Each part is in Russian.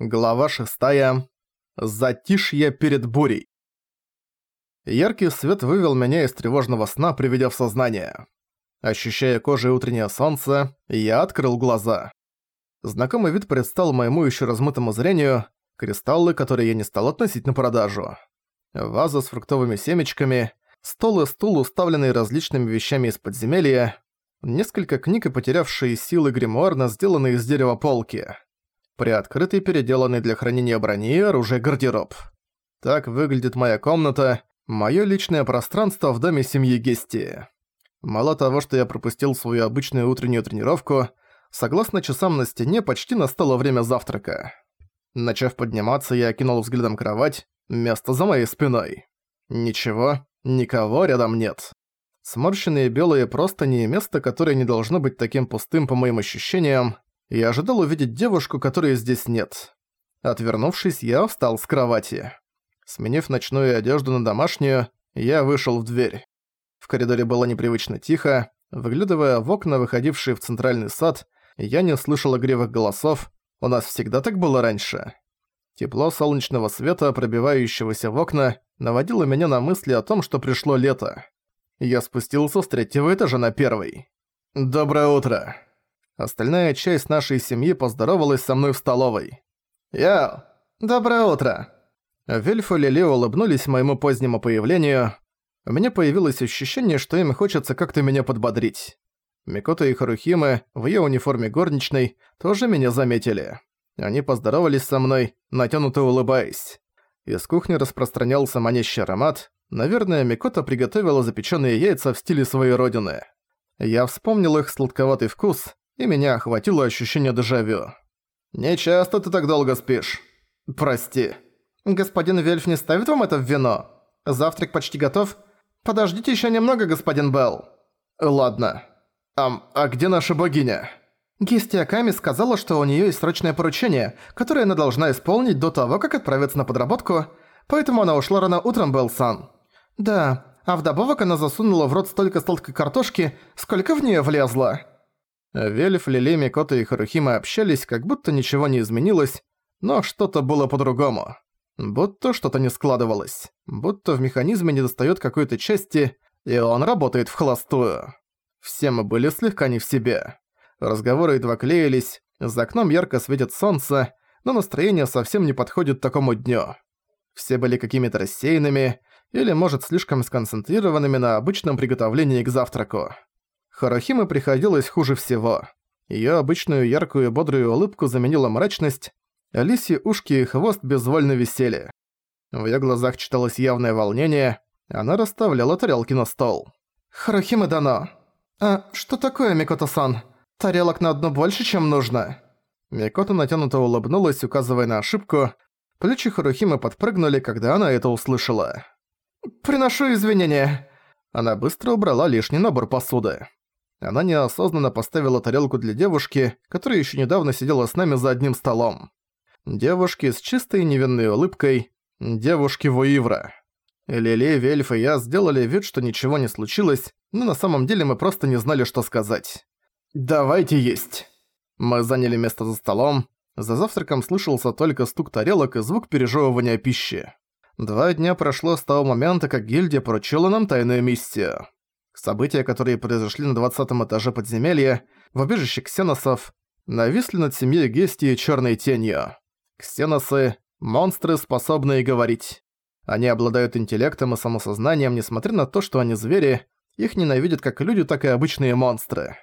Глава 6. Затишье перед бурей. Яркий свет вывел меня из тревожного сна, приведя в сознание. Ощущая кожей утреннее солнце, я открыл глаза. Знакомый вид предстал моему еще размытому зрению, кристаллы, которые я не стал относить на продажу. Ваза с фруктовыми семечками, стол и стул, уставленные различными вещами из подземелья, несколько книг и потерявшие силы гримуар, сделанные из дерева полки приоткрытый переделанный для хранения брони и оружия гардероб. Так выглядит моя комната, моё личное пространство в доме семьи Гести. Мало того, что я пропустил свою обычную утреннюю тренировку, согласно часам на стене почти настало время завтрака. Начав подниматься, я окинул взглядом кровать, место за моей спиной. Ничего, никого рядом нет. Сморщенные белые просто не место, которое не должно быть таким пустым по моим ощущениям, я ожидал увидеть девушку, которой здесь нет. Отвернувшись, я встал с кровати. Сменив ночную одежду на домашнюю, я вышел в дверь. В коридоре было непривычно тихо. Выглядывая в окна, выходившие в центральный сад, я не слышал игривых голосов. У нас всегда так было раньше. Тепло солнечного света, пробивающегося в окна, наводило меня на мысли о том, что пришло лето. Я спустился с третьего этажа на первый. «Доброе утро!» Остальная часть нашей семьи поздоровалась со мной в столовой. «Йоу, доброе утро!» Вельф и Лили улыбнулись моему позднему появлению. У меня появилось ощущение, что им хочется как-то меня подбодрить. Микото и Харухимы в её униформе горничной тоже меня заметили. Они поздоровались со мной, натянуто улыбаясь. Из кухни распространялся манящий аромат. Наверное, Микото приготовила запечённые яйца в стиле своей родины. Я вспомнил их сладковатый вкус, и меня охватило ощущение дежавю. «Не часто ты так долго спишь. Прости». «Господин Вельф не ставит вам это в вино? Завтрак почти готов. Подождите еще немного, господин Белл». «Ладно. Ам, а где наша богиня?» Гестия Ками сказала, что у нее есть срочное поручение, которое она должна исполнить до того, как отправиться на подработку, поэтому она ушла рано утром, Белл-сан. Да, а вдобавок она засунула в рот столько сладкой картошки, сколько в нее влезло. Вельф, Лили, Микото и Харухима общались, как будто ничего не изменилось, но что-то было по-другому. Будто что-то не складывалось. Будто в механизме недостаёт какой-то части, и он работает в холостую. Все мы были слегка не в себе. Разговоры едва клеились, за окном ярко светит солнце, но настроение совсем не подходит такому дню. Все были какими-то рассеянными, или, может, слишком сконцентрированными на обычном приготовлении к завтраку. Харахиме приходилось хуже всего. Её обычную яркую и бодрую улыбку заменила мрачность, а лисьи ушки и хвост безвольно висели. В её глазах читалось явное волнение, она расставляла тарелки на стол. «Харахиме дано. А что такое, Микото-сан? Тарелок на одну больше, чем нужно?» Микото натянуто улыбнулась, указывая на ошибку. Плечи Харухимы подпрыгнули, когда она это услышала. «Приношу извинения». Она быстро убрала лишний набор посуды. Она неосознанно поставила тарелку для девушки, которая еще недавно сидела с нами за одним столом. Девушки с чистой невинной улыбкой. Девушки Вуивра. Лили, Вельф и я сделали вид, что ничего не случилось, но на самом деле мы просто не знали, что сказать. «Давайте есть!» Мы заняли место за столом. За завтраком слышался только стук тарелок и звук пережевывания пищи. Два дня прошло с того момента, как гильдия поручила нам тайную миссию. События, которые произошли на 20 этаже подземелья, в убежище ксеносов, нависли над семьей Гестии черной тенью. Ксеносы – монстры, способные говорить. Они обладают интеллектом и самосознанием, несмотря на то, что они звери, их ненавидят как люди, так и обычные монстры.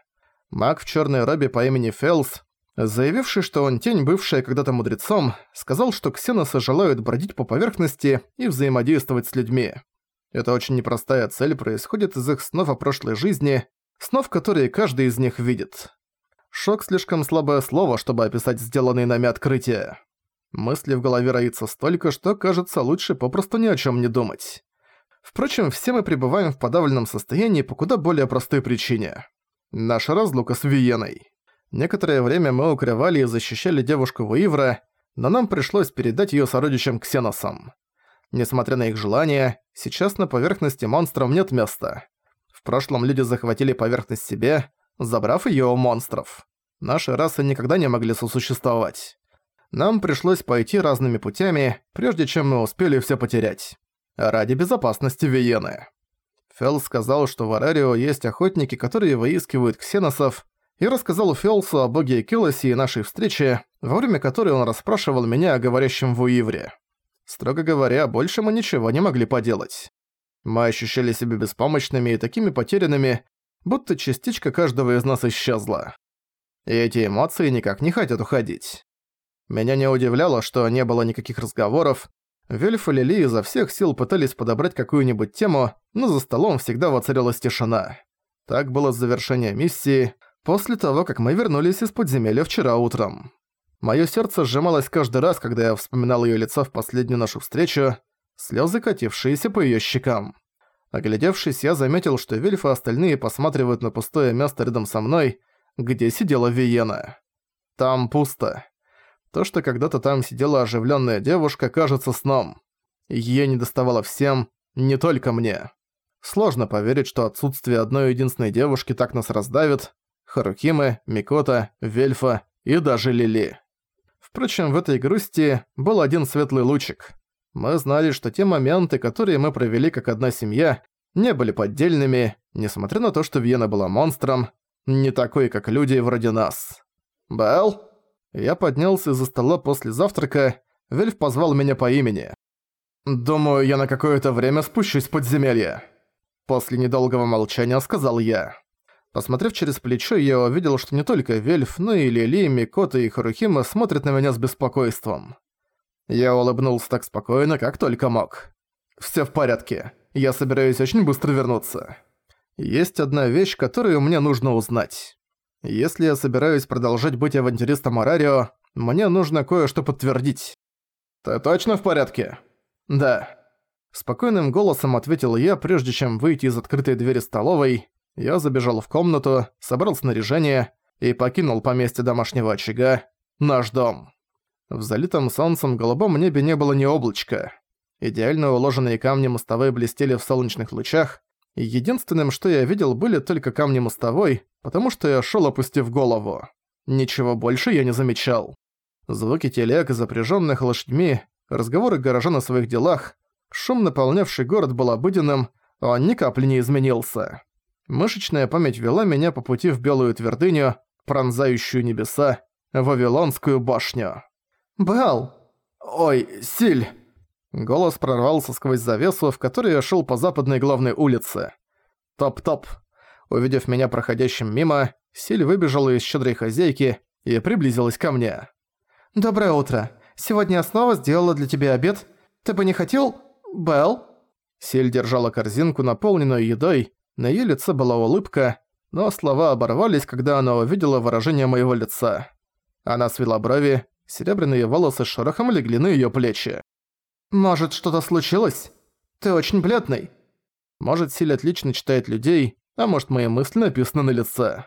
Маг в черной робе по имени Фелс, заявивший, что он тень, бывшая когда-то мудрецом, сказал, что ксеносы желают бродить по поверхности и взаимодействовать с людьми. Эта очень непростая цель происходит из их снов о прошлой жизни, снов, которые каждый из них видит. Шок слишком слабое слово, чтобы описать сделанные нами открытия. Мысли в голове роится столько, что кажется лучше попросту ни о чем не думать. Впрочем, все мы пребываем в подавленном состоянии по куда более простой причине. Наша разлука с Виеной. Некоторое время мы укрывали и защищали девушку Вуивра, но нам пришлось передать её сородичам Ксеносам. Несмотря на их желание, сейчас на поверхности монстров нет места. В прошлом люди захватили поверхность себе, забрав её у монстров. Наши расы никогда не могли сосуществовать. Нам пришлось пойти разными путями, прежде чем мы успели все потерять. Ради безопасности Виены. Фелл сказал, что в Арарио есть охотники, которые выискивают ксеносов, и рассказал Фелсу о боге Экилосе и нашей встрече, во время которой он расспрашивал меня о говорящем в Уивре. Строго говоря, больше мы ничего не могли поделать. Мы ощущали себя беспомощными и такими потерянными, будто частичка каждого из нас исчезла. И эти эмоции никак не хотят уходить. Меня не удивляло, что не было никаких разговоров. Вельф и Лили изо всех сил пытались подобрать какую-нибудь тему, но за столом всегда воцарилась тишина. Так было завершение миссии, после того, как мы вернулись из подземелья вчера утром. Моё сердце сжималось каждый раз, когда я вспоминал её лицо в последнюю нашу встречу, слёзы катившиеся по её щекам. Оглядевшись, я заметил, что Вельф и остальные посматривают на пустое место рядом со мной, где сидела Виена. Там пусто. То, что когда-то там сидела оживлённая девушка, кажется сном. Её не доставало всем, не только мне. Сложно поверить, что отсутствие одной единственной девушки так нас раздавит. Харукимы, Микота, Вельфа и даже Лили. Впрочем, в этой грусти был один светлый лучик. Мы знали, что те моменты, которые мы провели как одна семья, не были поддельными, несмотря на то, что Вьена была монстром, не такой, как люди вроде нас. «Белл?» Я поднялся из-за стола после завтрака, Вельф позвал меня по имени. «Думаю, я на какое-то время спущусь в подземелье». После недолгого молчания сказал я. Посмотрев через плечо, я увидел, что не только Вельф, но и Лили, Микота и Харухима смотрят на меня с беспокойством. Я улыбнулся так спокойно, как только мог. «Всё в порядке. Я собираюсь очень быстро вернуться. Есть одна вещь, которую мне нужно узнать. Если я собираюсь продолжать быть авантюристом Арарио, мне нужно кое-что подтвердить». «Ты точно в порядке?» «Да». Спокойным голосом ответил я, прежде чем выйти из открытой двери столовой, я забежал в комнату, собрал снаряжение и покинул поместье домашнего очага, наш дом. В залитом солнцем голубом небе не было ни облачка. Идеально уложенные камни мостовой блестели в солнечных лучах, и единственным, что я видел, были только камни мостовой, потому что я шел опустив голову. Ничего больше я не замечал. Звуки телег, запряженных лошадьми, разговоры горожан о своих делах, шум, наполнявший город, был обыденным, он ни капли не изменился. Мышечная память вела меня по пути в Белую Твердыню, пронзающую небеса, Вавилонскую башню. «Бал! Ой, Силь!» Голос прорвался сквозь завесу, в которой я шел по западной главной улице. Топ-топ. Увидев меня проходящим мимо, Силь выбежала из щедрой хозяйки и приблизилась ко мне. «Доброе утро. Сегодня я снова сделала для тебя обед. Ты бы не хотел... Белл?» Силь держала корзинку, наполненную едой, на её лице была улыбка, но слова оборвались, когда она увидела выражение моего лица. Она свела брови, серебряные волосы шорохом легли на её плечи. «Может, что-то случилось? Ты очень бледный». Может, Силь отлично читает людей, а может, мои мысли написаны на лице.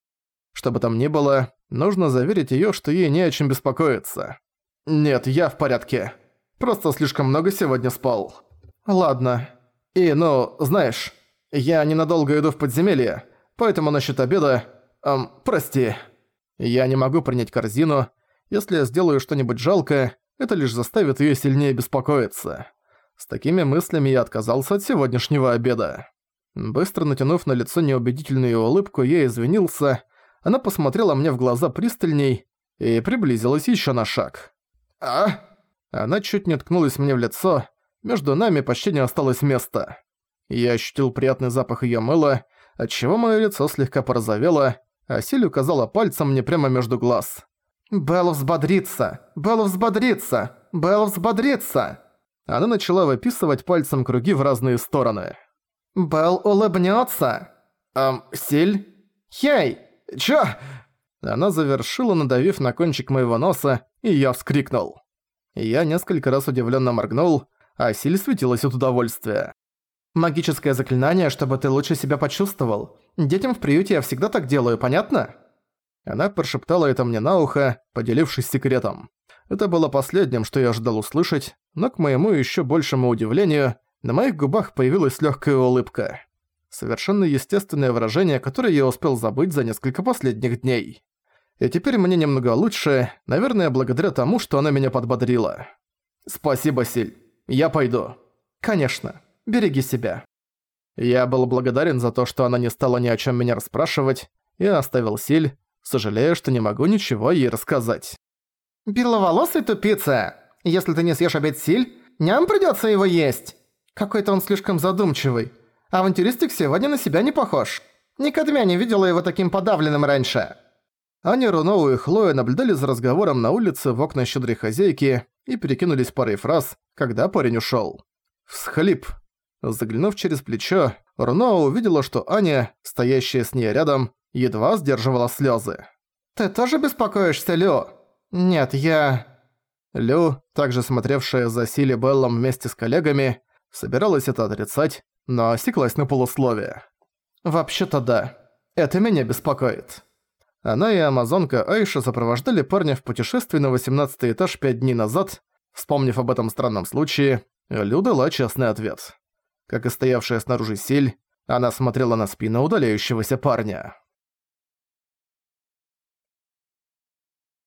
Что бы там ни было, нужно заверить её, что ей не о чем беспокоиться. «Нет, я в порядке. Просто слишком много сегодня спал». «Ладно. И, ну, знаешь, «Я ненадолго иду в подземелье, поэтому насчет обеда... Эм, прости. Я не могу принять корзину. Если я сделаю что-нибудь жалкое, это лишь заставит её сильнее беспокоиться. С такими мыслями я отказался от сегодняшнего обеда. Быстро натянув на лицо неубедительную улыбку, я извинился. Она посмотрела мне в глаза пристальней и приблизилась ещё на шаг. «А?» Она чуть не ткнулась мне в лицо. Между нами почти не осталось места. Я ощутил приятный запах её мыла, отчего моё лицо слегка порозовело, а Силь указала пальцем мне прямо между глаз. «Белл взбодрится! Белл взбодрится! Белл взбодрится!» Она начала выписывать пальцем круги в разные стороны. «Белл улыбнётся!» «Эм, Силь?» «Хей! Чё?» Она завершила, надавив на кончик моего носа, и я вскрикнул. Я несколько раз удивлённо моргнул, а Силь светилась от удовольствия. Магическое заклинание, чтобы ты лучше себя почувствовал. Детям в приюте я всегда так делаю, понятно?» Она прошептала это мне на ухо, поделившись секретом. Это было последним, что я ожидал услышать, но к моему еще большему удивлению, на моих губах появилась легкая улыбка. Совершенно естественное выражение, которое я успел забыть за несколько последних дней. И теперь мне немного лучше, наверное, благодаря тому, что она меня подбодрила. «Спасибо, Силь. Я пойду». «Конечно. Береги себя». Я был благодарен за то, что она не стала ни о чем меня расспрашивать, и оставил Силь, сожалея, что не могу ничего ей рассказать. «Беловолосый тупица! Если ты не съешь обед Силь, ням придётся его есть!» Какой-то он слишком задумчивый. Авантюристик сегодня на себя не похож. Никогда не видела его таким подавленным раньше. Аня, Руноу и Хлоя наблюдали за разговором на улице в окна щедрой хозяйки и перекинулись парой фраз, когда парень ушёл. Всхлип. Заглянув через плечо, Руноу увидела, что Аня, стоящая с ней рядом, едва сдерживала слёзы. «Ты тоже беспокоишься, Лю?» «Нет, я...» Лю, также смотревшая за Сили Беллом вместе с коллегами, собиралась это отрицать, но осеклась на полусловие. «Вообще-то да. Это меня беспокоит». Она и амазонка Айша сопровождали парня в путешествии на 18 этаж пять дней назад. Вспомнив об этом странном случае, Лю дала честный ответ. Как и стоявшая снаружи Силь, она смотрела на спину удаляющегося парня.